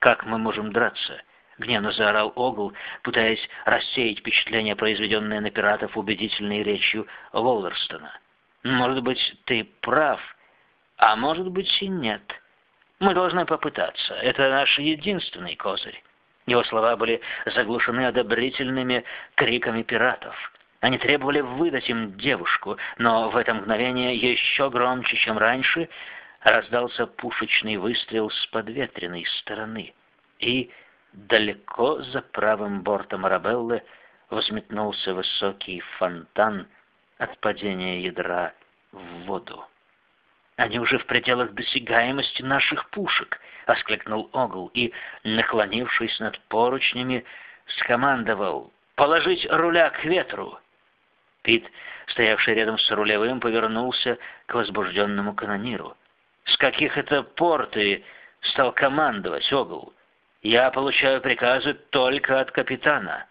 как мы можем драться?» — гневно заорал Огл, пытаясь рассеять впечатление, произведенное на пиратов убедительной речью Воллерстона. «Может быть, ты прав, а может быть и нет. Мы должны попытаться. Это наш единственный козырь». Его слова были заглушены одобрительными криками пиратов. Они требовали выдать им девушку, но в это мгновение еще громче, чем раньше, раздался пушечный выстрел с подветренной стороны, и далеко за правым бортом Арабеллы взметнулся высокий фонтан от падения ядра в воду. «Они уже в пределах досягаемости наших пушек!» — воскликнул Огл и, наклонившись над поручнями, скомандовал «Положить руля к ветру!» Пит, стоявший рядом с рулевым, повернулся к возбужденному канониру. С каких это пор ты стал командовать, Огл? Я получаю приказы только от капитана.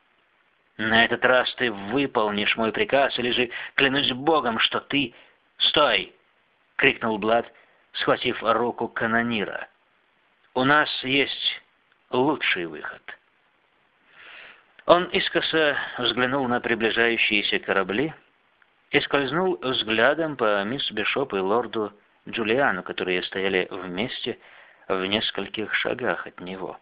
На этот раз ты выполнишь мой приказ, или же клянусь Богом, что ты... Стой! — крикнул Блад, схватив руку канонира. У нас есть лучший выход. Он искоса взглянул на приближающиеся корабли и скользнул взглядом по мисс Бишоп и лорду Джулиану, которые стояли вместе в нескольких шагах от него.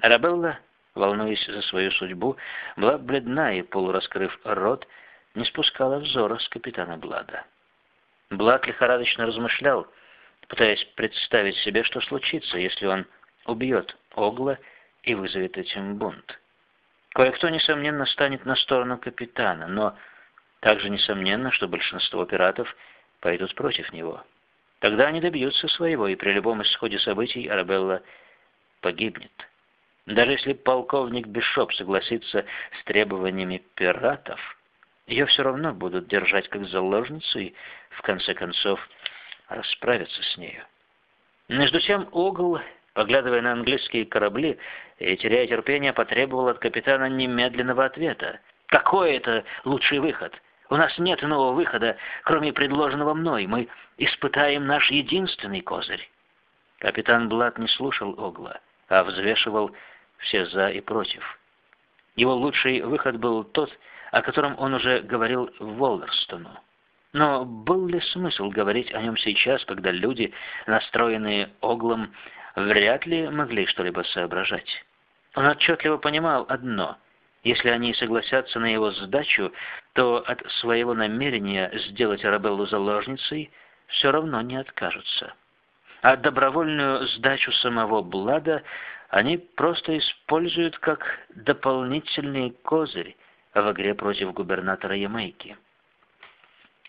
Арабелла, волнуясь за свою судьбу, была бледна и, полураскрыв рот, не спускала взора с капитана Блада. Блад лихорадочно размышлял, пытаясь представить себе, что случится, если он убьет Огла и вызовет этим бунт. Кое-кто, несомненно, станет на сторону капитана, но также несомненно, что большинство пиратов пойдут против него. Тогда они добьются своего, и при любом исходе событий Арабелла погибнет. Даже если полковник Бишоп согласится с требованиями пиратов, ее все равно будут держать как заложницу и, в конце концов, расправиться с нею. Между тем Огл, поглядывая на английские корабли и теряя терпение, потребовал от капитана немедленного ответа. «Какой это лучший выход?» У нас нет иного выхода, кроме предложенного мной. Мы испытаем наш единственный козырь». Капитан Блад не слушал Огла, а взвешивал все «за» и «против». Его лучший выход был тот, о котором он уже говорил Воллерстону. Но был ли смысл говорить о нем сейчас, когда люди, настроенные Оглом, вряд ли могли что-либо соображать? Он отчетливо понимал одно — если они согласятся на его сдачу, то от своего намерения сделать Арабеллу заложницей все равно не откажутся. А добровольную сдачу самого Блада они просто используют как дополнительный козырь в игре против губернатора Ямайки.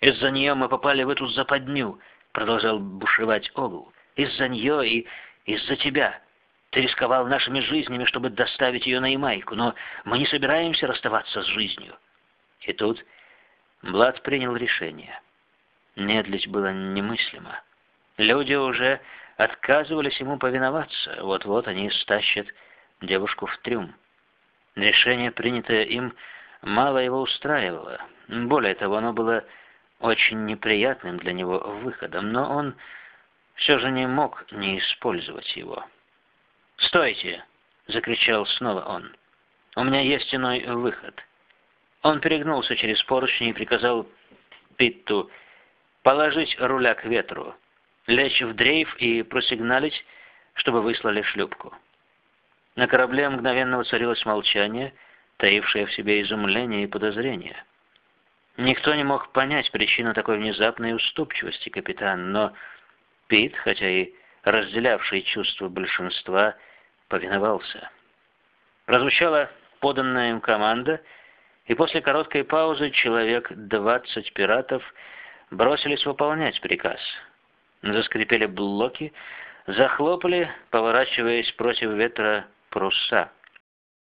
«Из-за нее мы попали в эту западню», — продолжал бушевать Огл. «Из-за нее и из-за тебя. Ты рисковал нашими жизнями, чтобы доставить ее на Ямайку, но мы не собираемся расставаться с жизнью». И тут Блад принял решение. Медлить было немыслимо. Люди уже отказывались ему повиноваться. Вот-вот они стащат девушку в трюм. Решение, принятое им, мало его устраивало. Более того, оно было очень неприятным для него выходом, но он все же не мог не использовать его. «Стойте!» — закричал снова он. «У меня есть иной выход». Он перегнулся через поручни и приказал Питту положить руля к ветру, лечь в дрейф и просигналить, чтобы выслали шлюпку. На корабле мгновенно воцарилось молчание, таившее в себе изумление и подозрение. Никто не мог понять причину такой внезапной уступчивости капитана, но Пит, хотя и разделявший чувства большинства, повиновался. Прозвучала поданная им команда, и после короткой паузы человек двадцать пиратов бросились выполнять приказ. Заскрипели блоки, захлопали, поворачиваясь против ветра паруса —